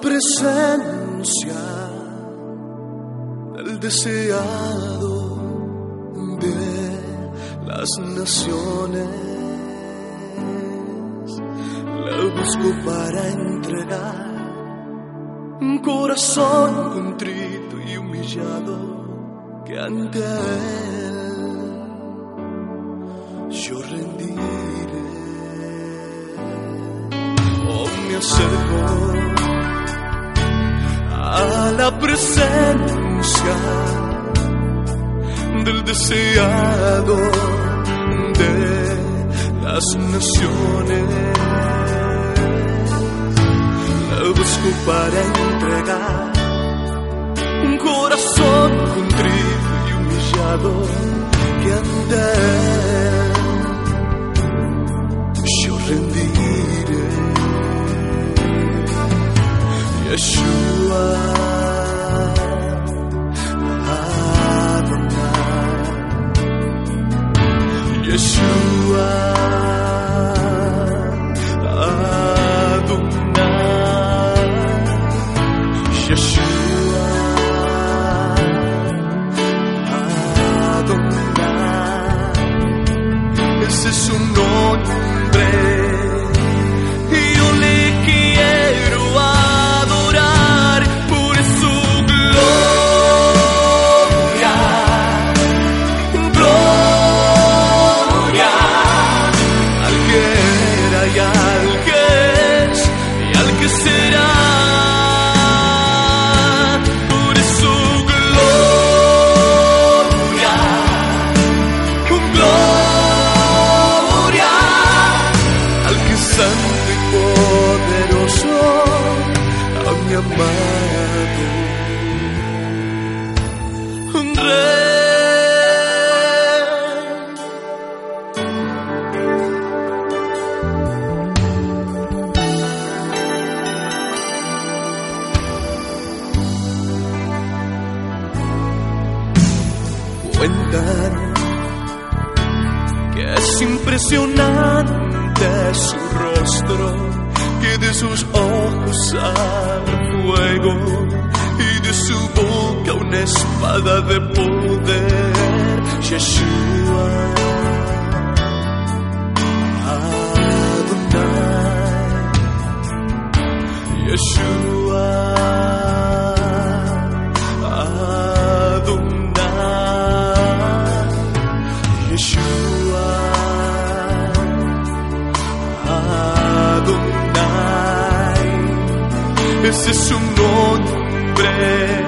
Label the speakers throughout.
Speaker 1: presencia del deseado de las naciones. Para entregar un corazón contrito y humillado que ante él yo rendiré. Oh, me acerco a la presencia del deseado de las naciones. La busco para entregar un corazón contrito y humillado que ante yo rendiré. Yeshua. Adonai. Yeshua mi amado. Cuentan que es impresionante su rostro, que de sus ojos sale fuego y de su boca una espada de poder. Yeshua. Ese es su nombre.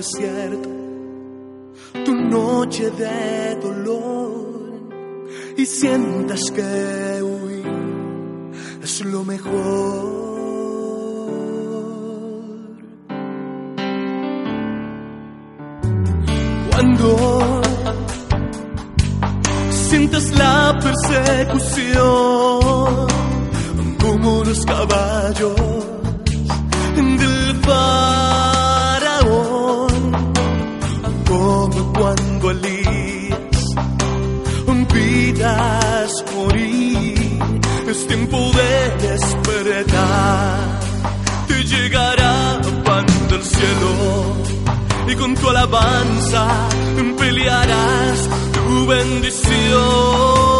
Speaker 1: desierto, tu noche de dolor y sientas que huir es lo mejor. Cuando sientas la persecución como los caballos del faro come quando lì vidas morir es tiempo de despertar. Te llegará pan del cielo y con tu alabanza pelearás tu bendición.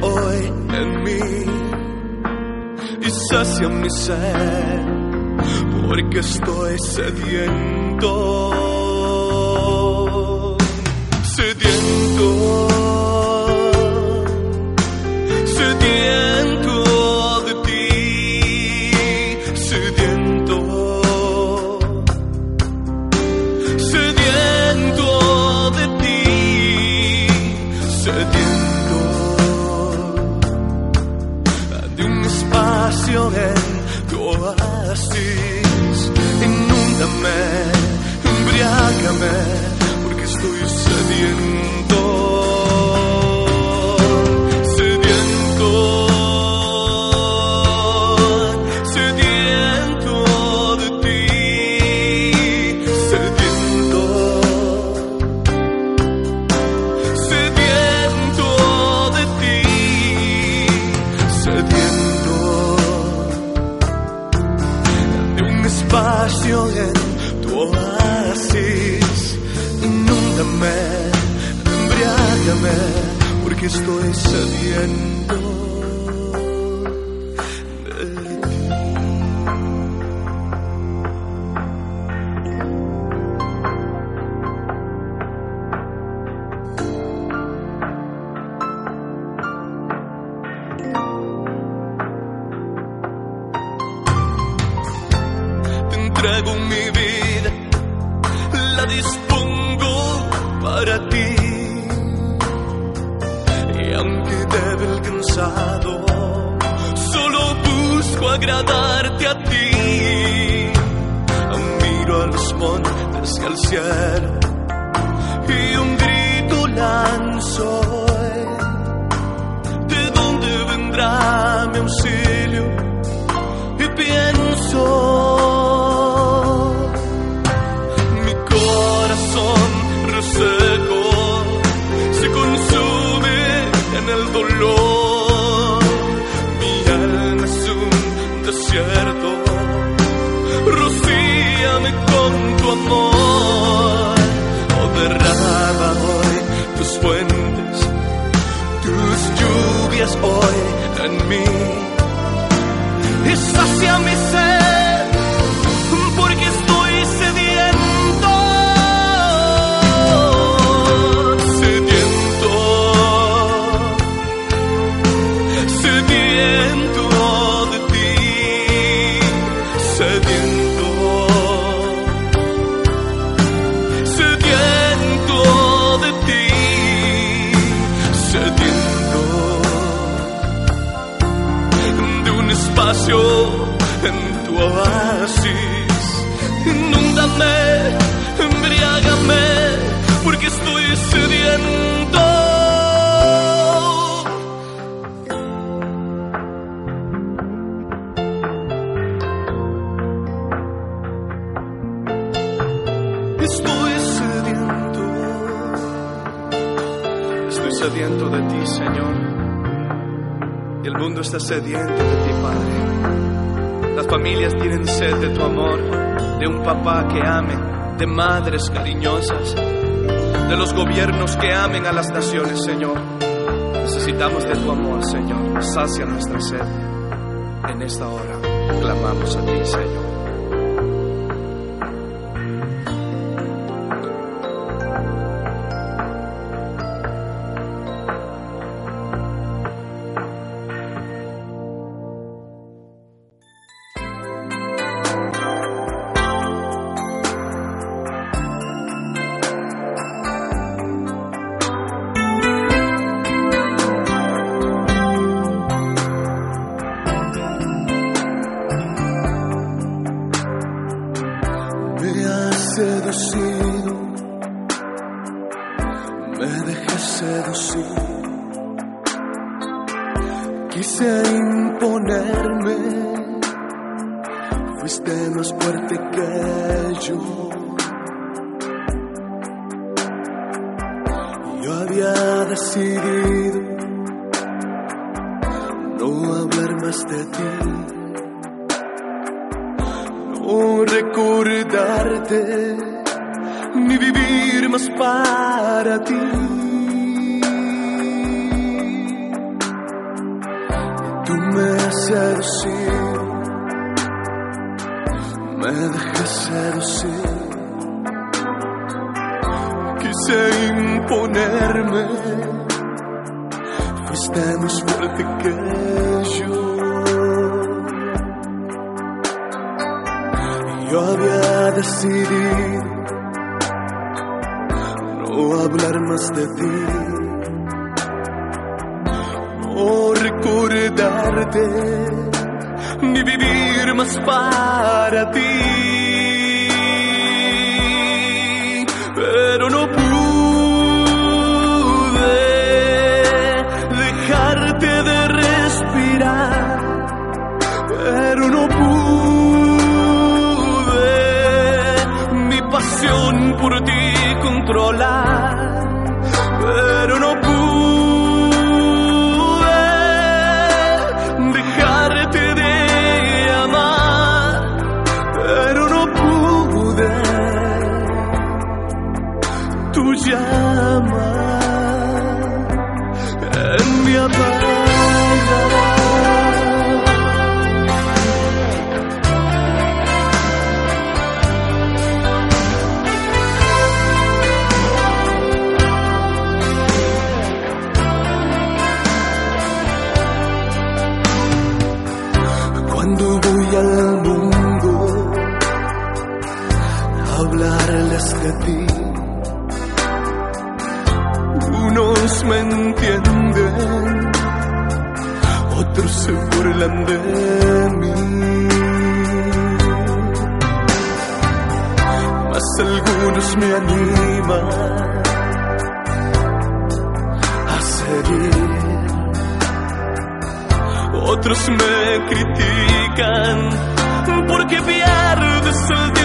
Speaker 1: hoy en mí y sacia mi ser, porque estoy sediento, sediento. oasis. Inúndame, embriágame, porque estoy sediento. Estoy sediento. Estoy sediento de ti, Señor. Y el mundo está sediento de ti, Padre. Las familias tienen sed de tu amor, de un papá que ame, de madres cariñosas, de los gobiernos que amen a las naciones, Señor. Necesitamos de tu amor, Señor. Sacia nuestra sed. En esta hora clamamos a ti, Señor. no hablar más de ti, no recordarte, ni vivir más para ti. por ti controlar. me anima a seguir. Otros me critican porque pierdes el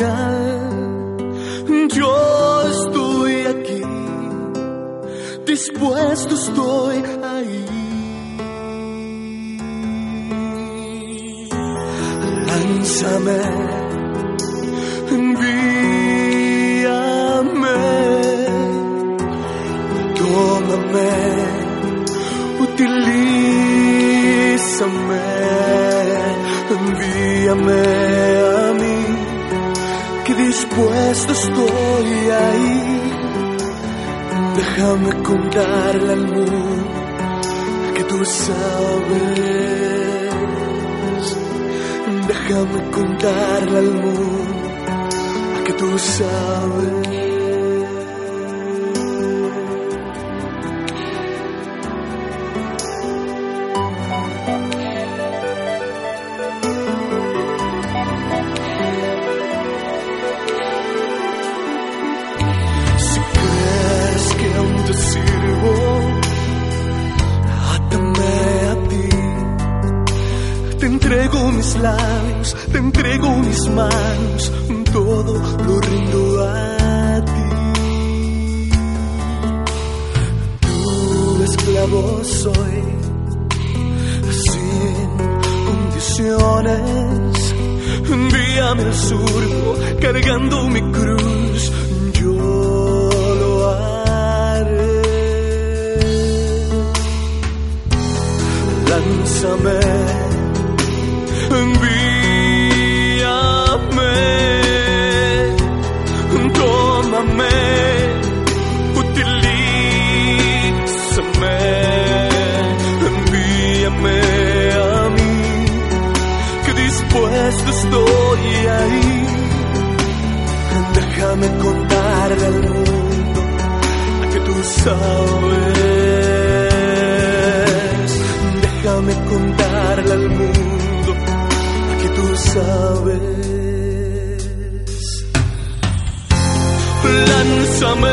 Speaker 1: señal. Yo estoy aquí, dispuesto estoy ahí. Lánzame, envíame, tómame utilízame, envíame puesto estoy ahí. Déjame contarle al mundo que tú sabes. Déjame contarle al mundo que tú sabes. some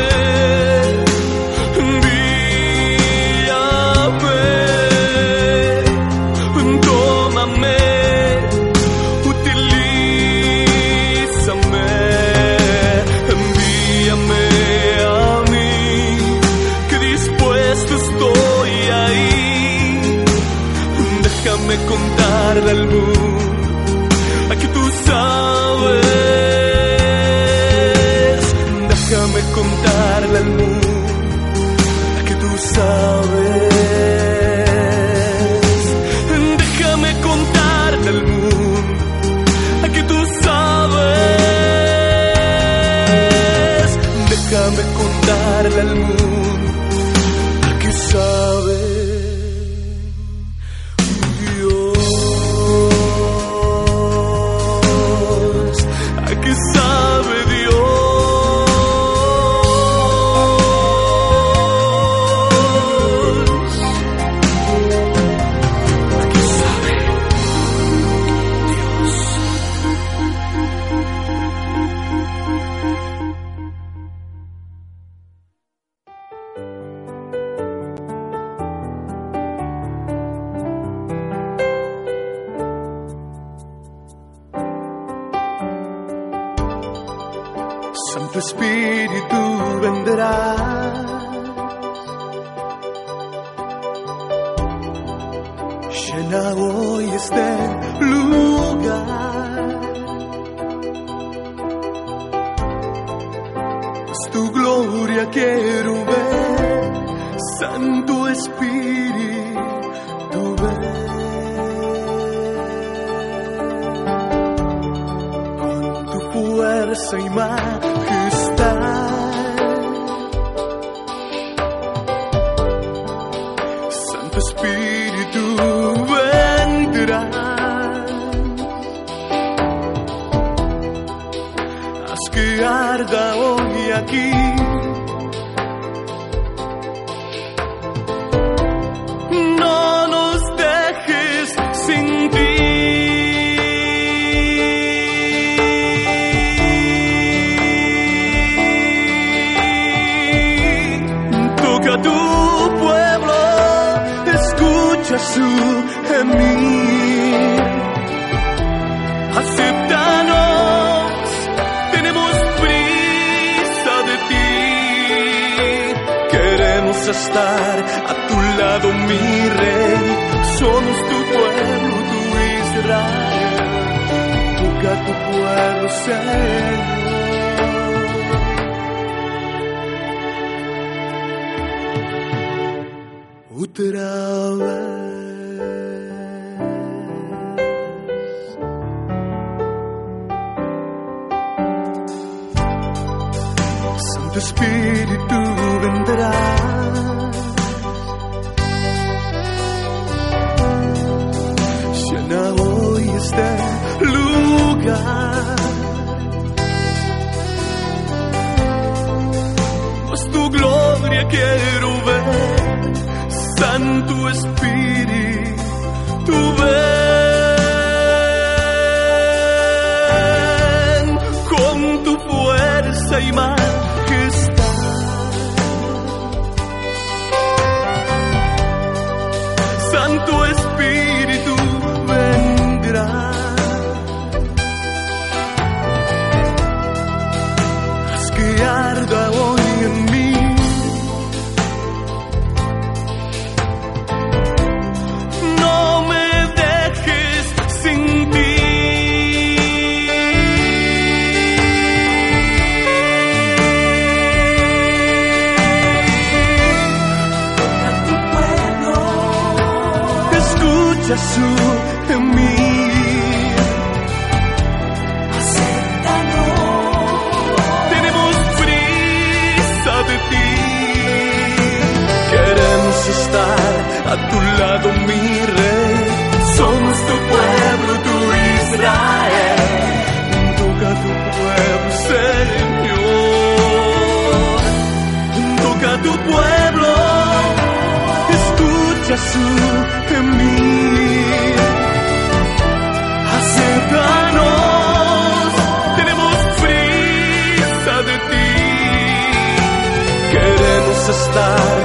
Speaker 1: Déjame contarte el mundo a que tú sabes. Déjame contarle al mundo. Señor. Otra vez. Estar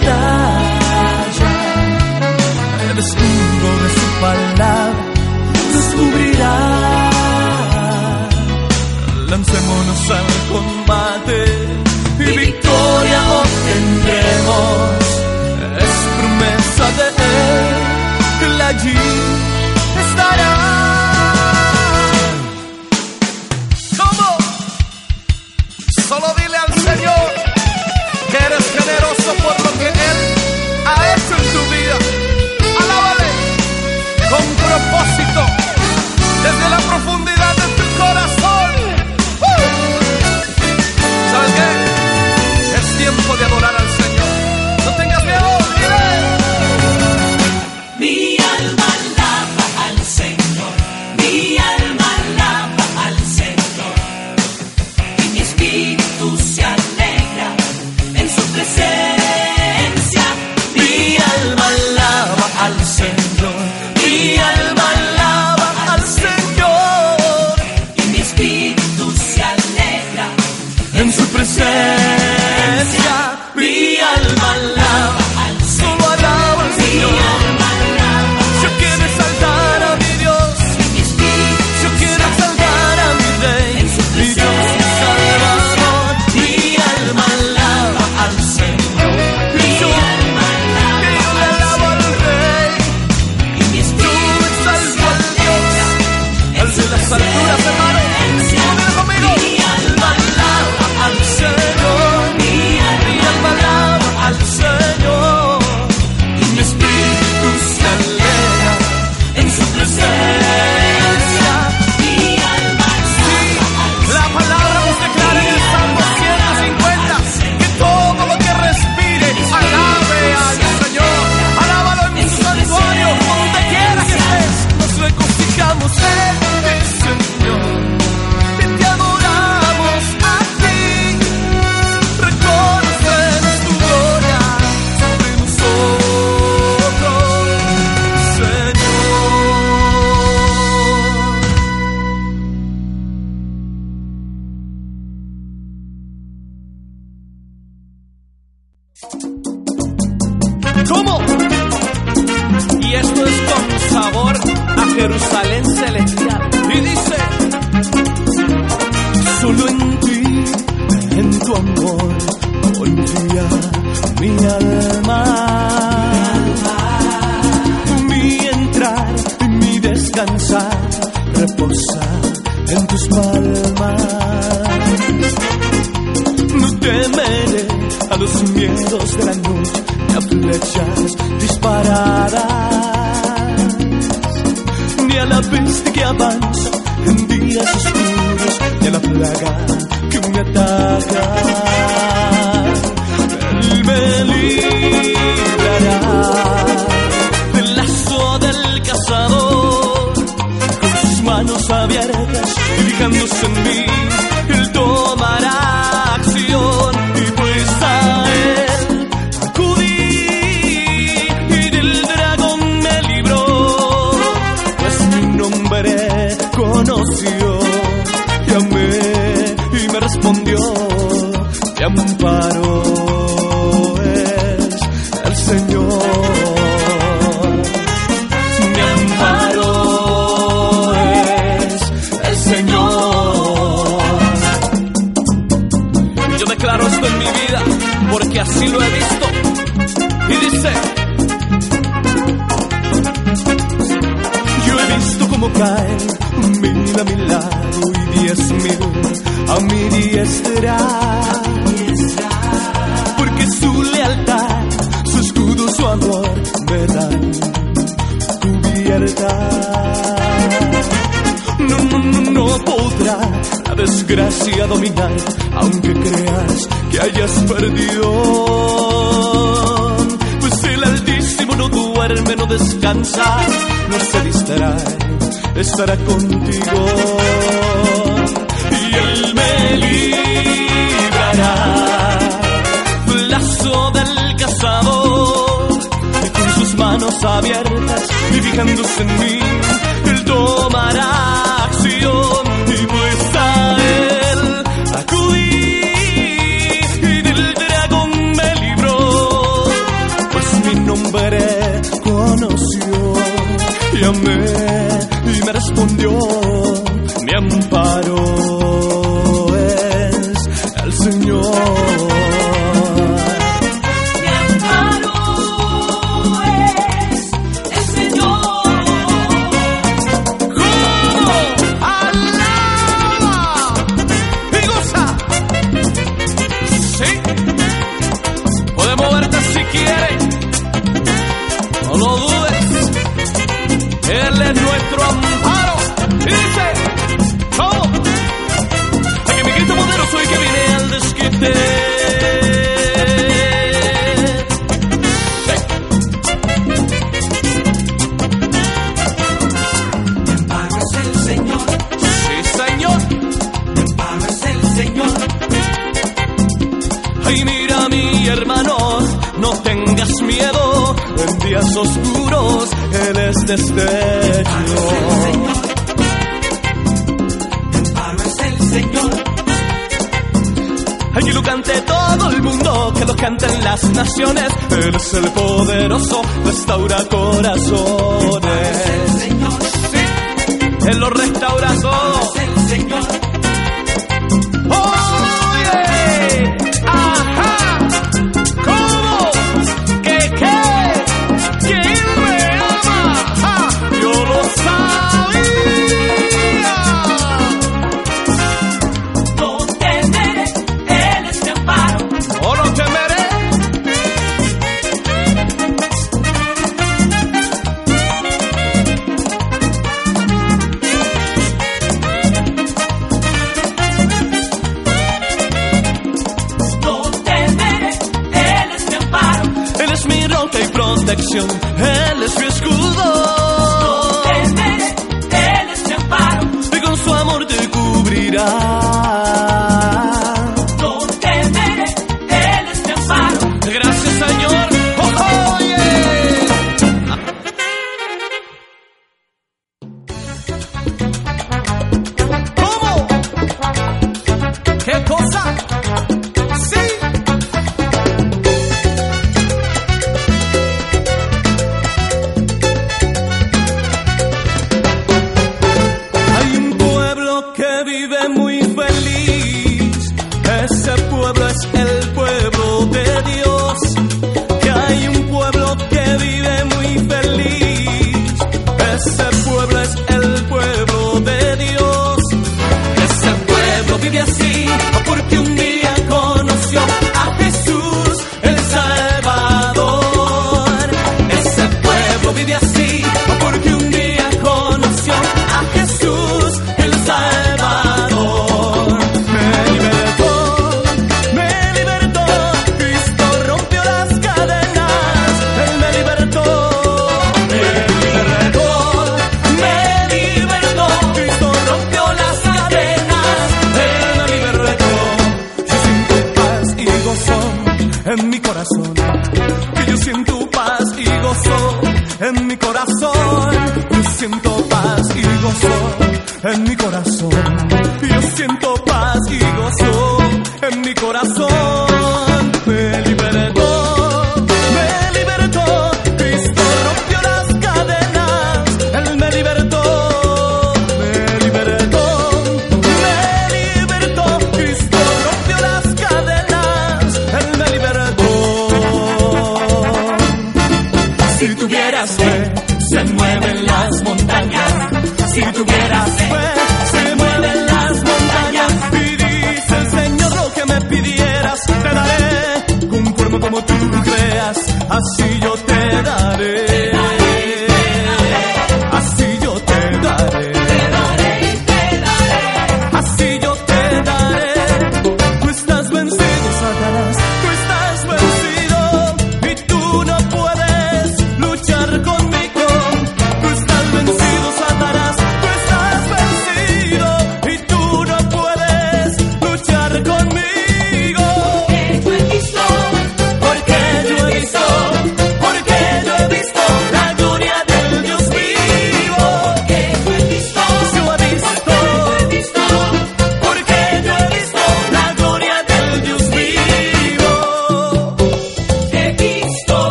Speaker 2: batalla, el escudo de su palabra descubrirá. Lancémonos al combate y victoria obtendremos. Es promesa de Él que Él allí con propósito. Desde la profundidad temeré a los miedos de la noche, ni a flechas disparadas, ni a la peste que avanza en días oscuros, ni a la plaga que me ataca. Él me librará del lazo del cazador con sus manos abiertas y fijándose en mí, amparo es el Señor mi amparo es el Señor. Y yo declaro esto en mi vida porque así lo he visto. Y dice, yo he visto cómo caen mil a mi lado y diez mil a mi diestra. Podrá la desgracia dominar, aunque creas que hayas perdido. Pues el Altísimo no duerme, no descansa, no se distrae, estará contigo. Y Él me librará. La
Speaker 1: brazo del cazador y con sus manos abiertas y fijándose en mí, él tomará acción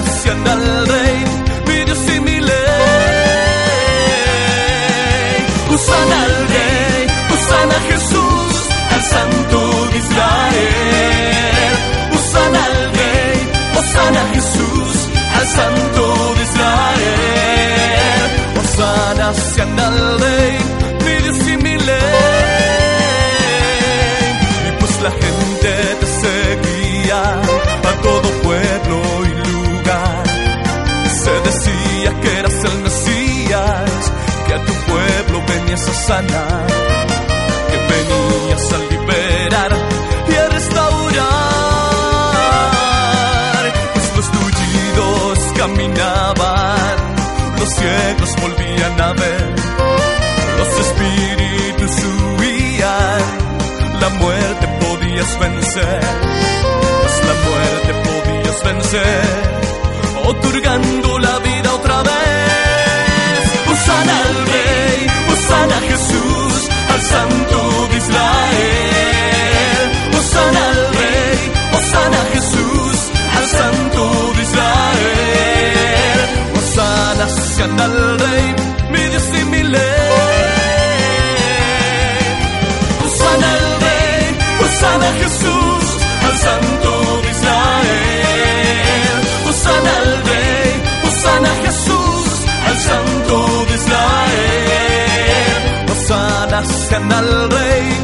Speaker 1: nacional de que venías a liberar y a restaurar. Pues los tullidos caminaban, los ciegos volvían a ver, los espíritus huían, la muerte podías vencer, pues la muerte podías vencer, otorgando la vida otra vez. buscan rey.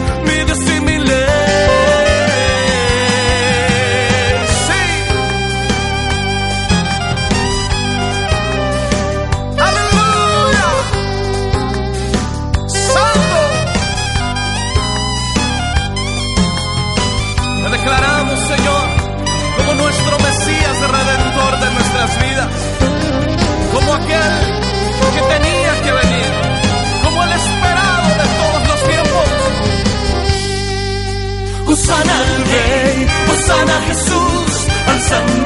Speaker 1: some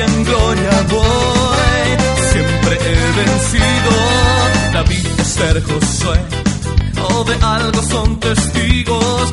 Speaker 1: en gloria voy, siempre he vencido. David, Esther, Josué, o de algo son testigos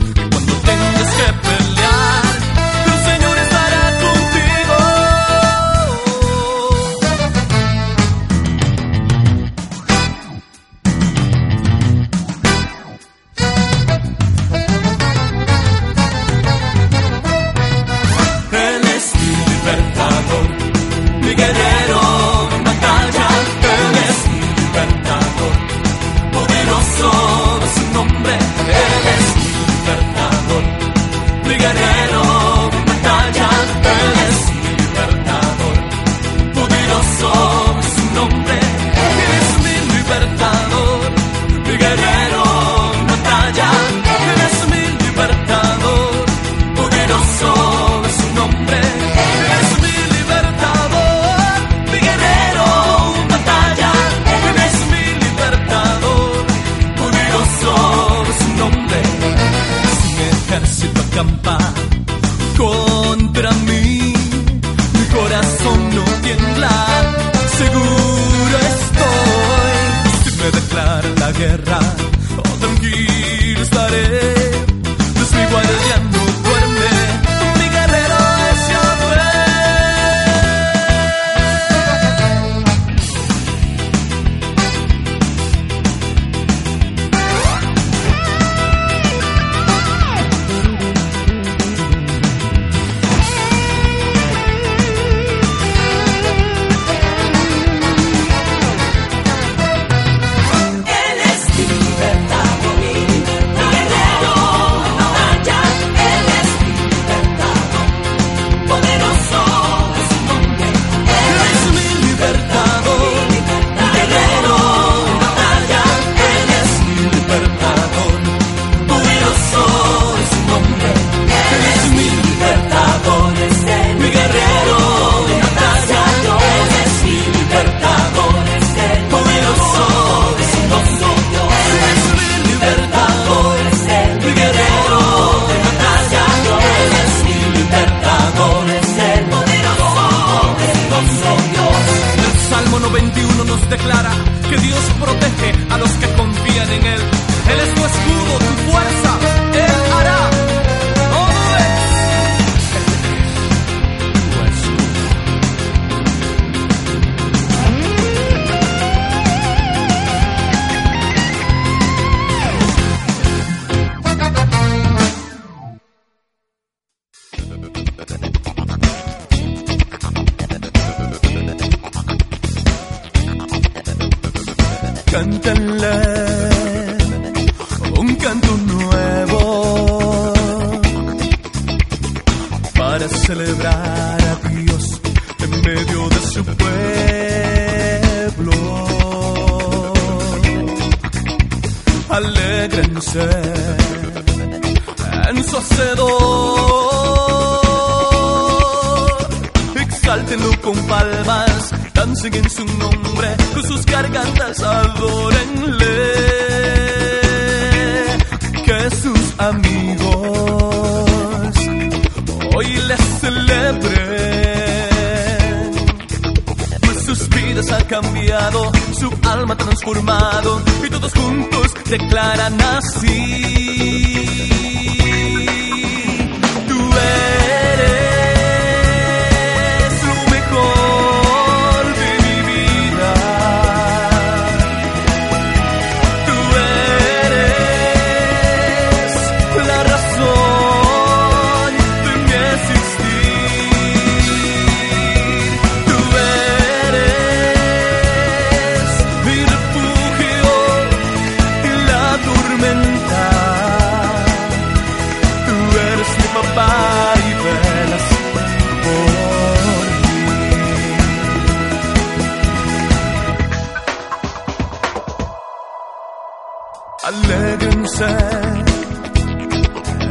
Speaker 1: alégrense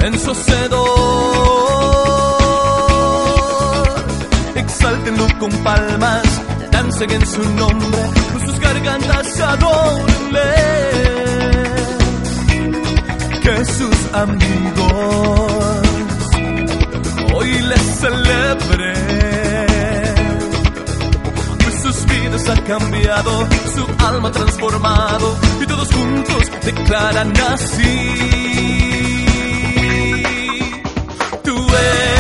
Speaker 1: en su hacedor. Exáltenlo con palmas, dancen en su nombre, con sus gargantas adórenle. Que sus amigos hoy les celebren vidas ha cambiado, su alma transformado y todos juntos declaran así. Tú eres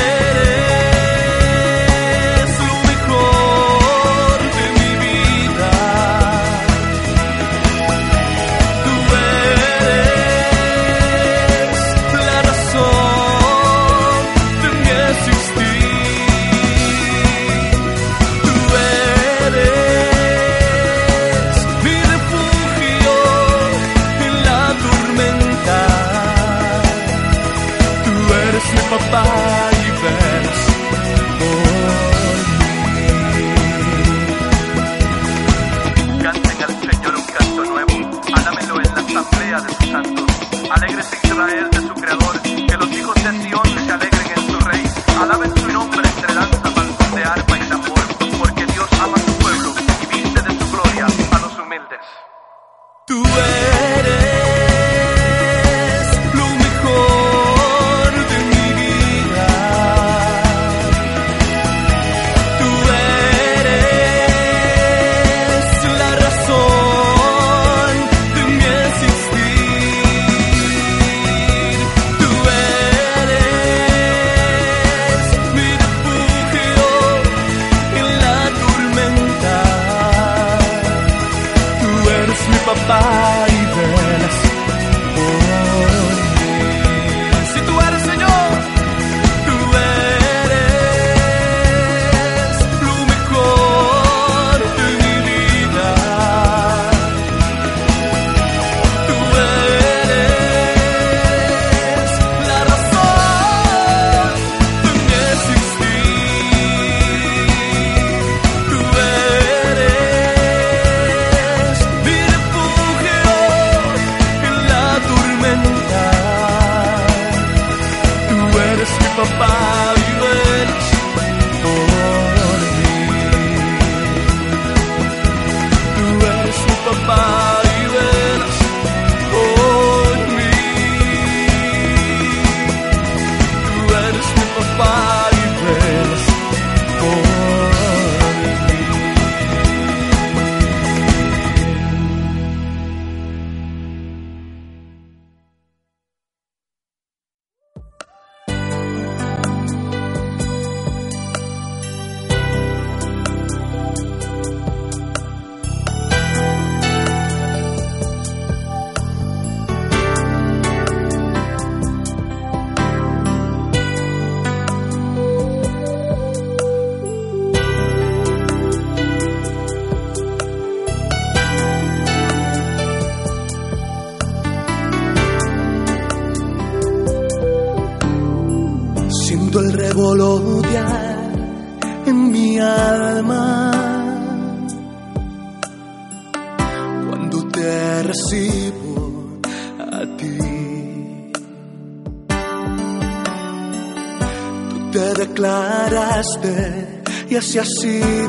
Speaker 3: se
Speaker 1: assim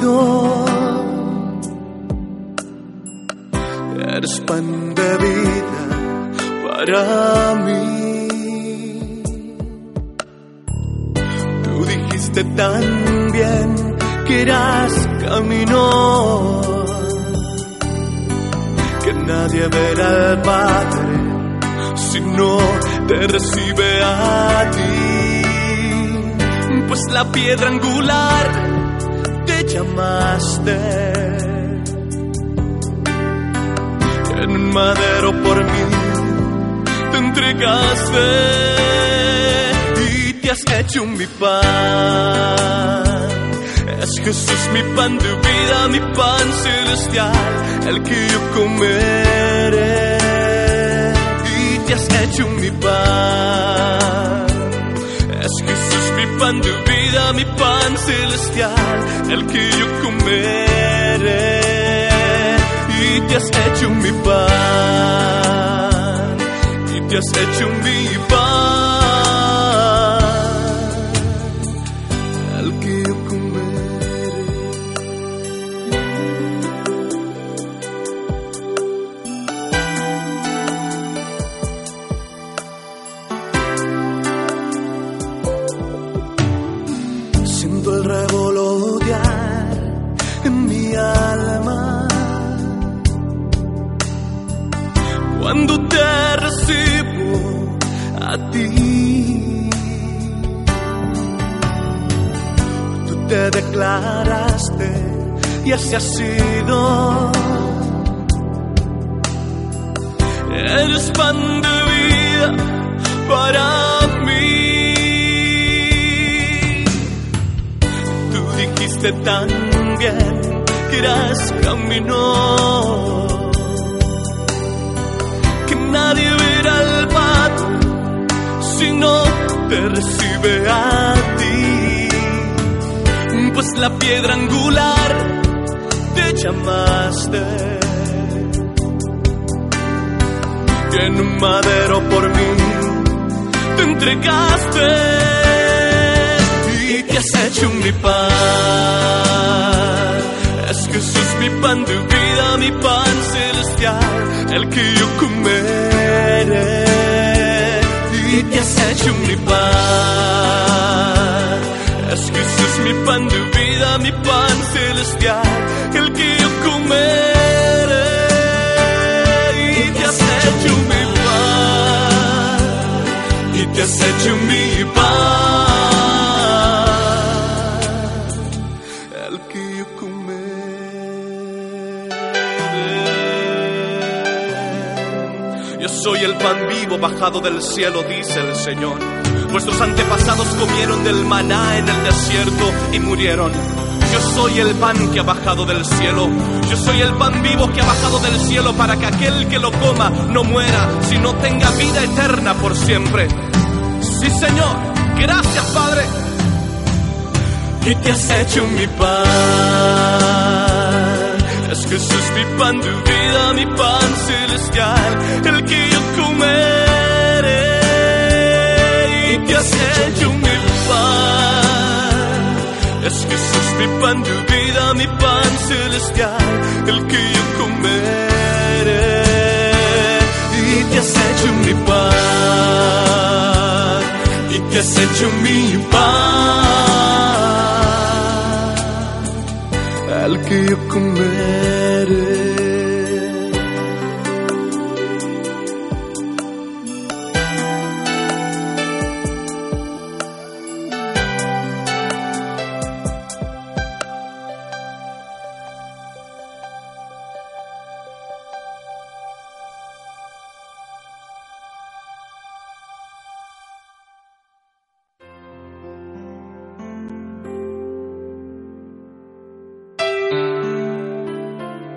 Speaker 1: has hecho mi pan. Es Jesús mi pan de vida, mi pan celestial, el que yo comeré. Y te has hecho mi pan. Es Jesús mi pan de vida, mi pan celestial, el que yo comeré. Y te has hecho mi pan. Y te has hecho mi pan. Declaraste y así ha sido. Eres pan de vida para mí. Tú dijiste también que eras camino que nadie verá al Padre si no te recibe a ti. Pues la piedra angular te llamaste. Y en un madero por mí te entregaste y te has hecho mi pan. Es Jesús mi pan de vida, mi pan celestial, el que yo comeré. Y te has hecho mi pan. Es Jesús mi pan de vida, mi pan celestial, el que yo comeré. Y te has hecho mi pan. Y te has hecho mi pan. El que yo comeré. Yo soy el pan vivo bajado del cielo, dice el Señor. Vuestros antepasados comieron del maná en el desierto y murieron. Yo soy el pan que ha bajado del cielo. Yo soy el pan vivo que ha bajado del cielo para que aquel que lo coma no muera, sino tenga vida eterna por siempre. Sí, Señor. Gracias, Padre. Y te has hecho mi pan. Es Jesús mi pan de vida, mi pan celestial, el que yo comeré. Hecho mi pan. Es Jesús mi pan de vida, mi pan celestial, el que yo comeré. Y te has hecho mi pan. Y te has hecho mi pan. Al que yo comeré.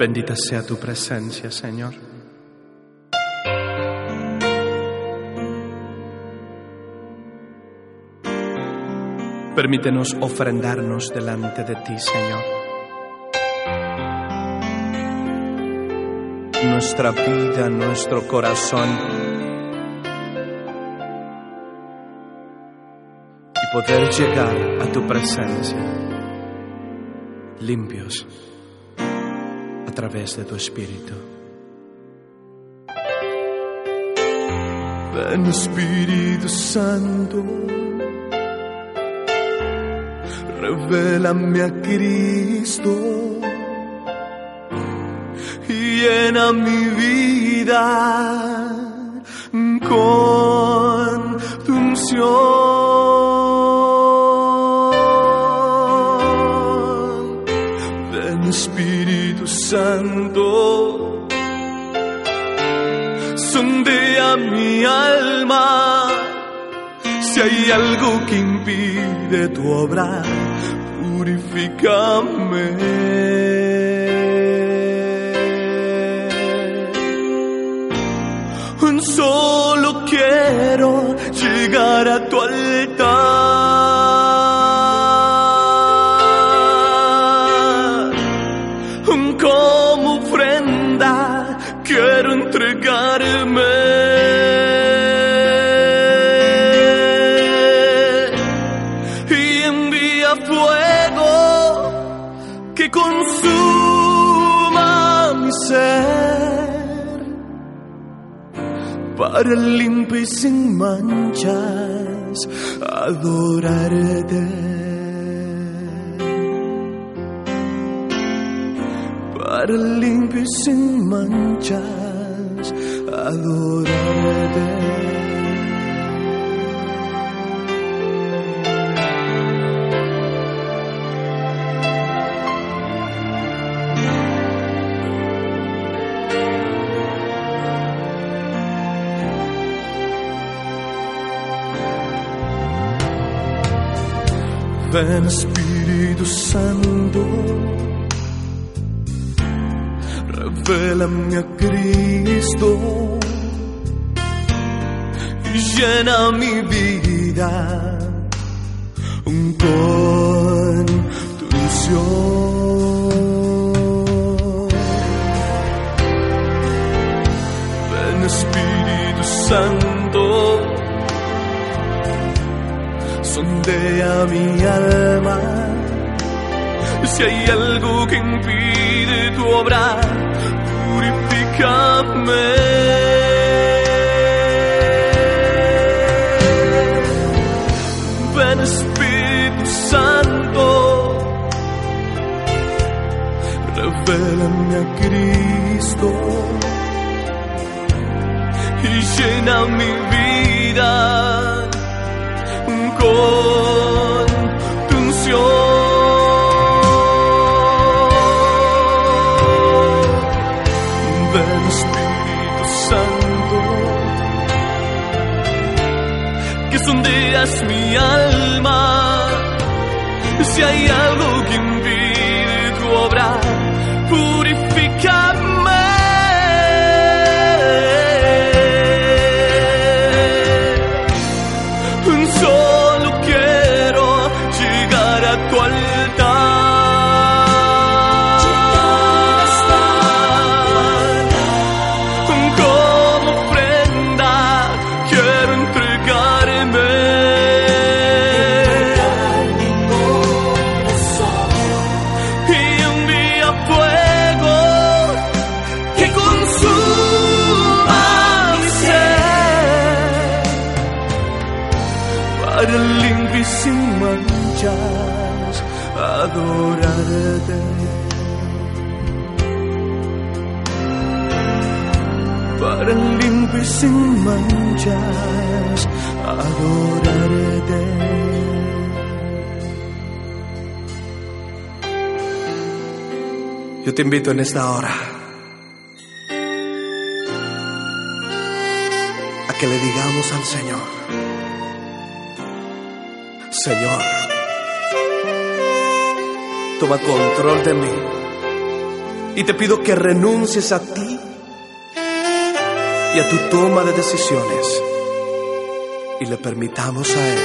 Speaker 1: Bendita sea tu presencia, Señor. Permítenos ofrendarnos delante de ti, Señor. Nuestra vida, nuestro corazón. Y poder llegar a tu presencia limpios a través de tu Espíritu. Ven Espíritu Santo, revélame a Cristo y llena mi vida con tu unción. Santo, sondea mi alma. Si hay algo que impide tu obra, purifícame. Solo quiero llegar a tu altar. Para limpio y sin manchas adorarte. Para limpio y sin manchas adorarte. Ven Espíritu Santo, revélame a Cristo. Y llena mi vida. Con tu unción. Sondea mi alma. Si hay algo que impide tu obra, purifícame. Yo te invito en esta hora a que le digamos al Señor, Señor, toma control de mí y te pido que renuncies a ti y a tu toma de decisiones y le permitamos a Él,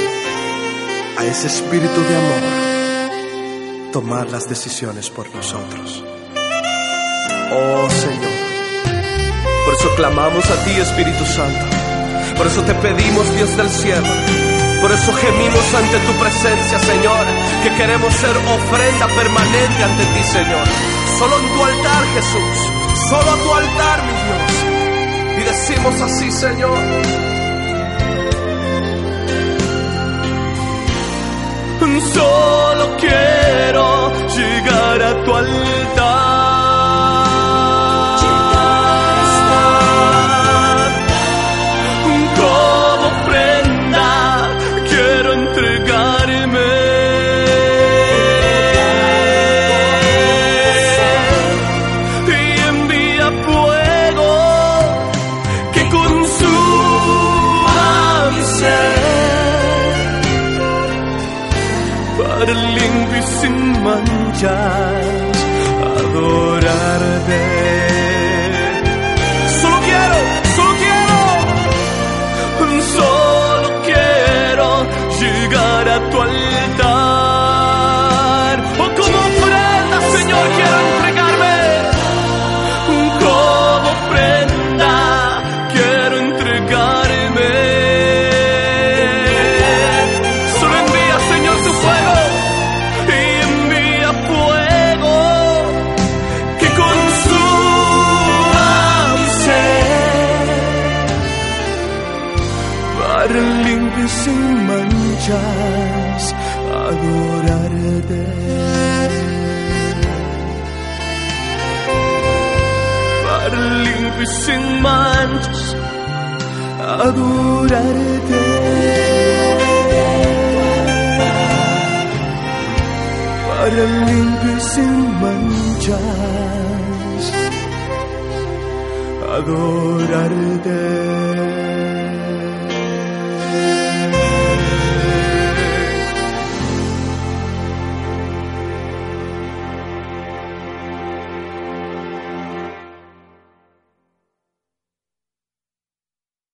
Speaker 1: a ese espíritu de amor, tomar las decisiones por nosotros. Oh Señor, por eso clamamos a ti Espíritu Santo, por eso te pedimos Dios del cielo, por eso gemimos ante tu presencia Señor, que queremos ser ofrenda permanente ante ti Señor, solo en tu altar Jesús, solo a tu altar mi Dios, y decimos así Señor. Solo quiero llegar a tu altar.